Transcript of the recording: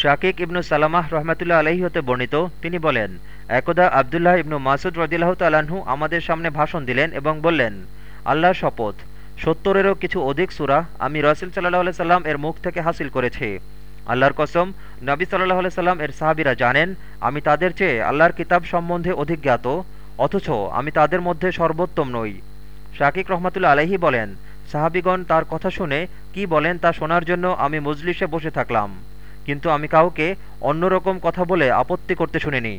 শাকিক ইবনু সালামাহ রহমতুল্লাহ আলহী হতে বর্ণিত, তিনি বলেন, একদা আবদুল্লাহ ইবনু মাসুদ রদিল্লাহ তাল্লাহ্ন আমাদের সামনে ভাষণ দিলেন এবং বললেন, আল্লাহর শপথ, সত্তরেরও কিছু অধিক সুরা আমি রসুল সাল্লাহ আলাই সাল্লাম এর মুখ থেকে হাসিল করেছি। আল্লাহর কসম, নবী সাল্লাহ আলাই সাল্লাম এর সাহাবিরা জানেন, আমি তাদের চেয়ে আল্লাহর কিতাব সম্বন্ধে অধিক জ্ঞাত, অথচ আমি তাদের মধ্যে সর্বোত্তম নই। শাকিক রহমতুল্লা আলহি বলেন, সাহাবিগণ তার কথা শুনে কি বলেন তা শোনার জন্য আমি মজলিসে বসে থাকলাম। কিন্তু আমি কাউকে অন্যরকম কথা বলে আপত্তি করতে শুনিনি।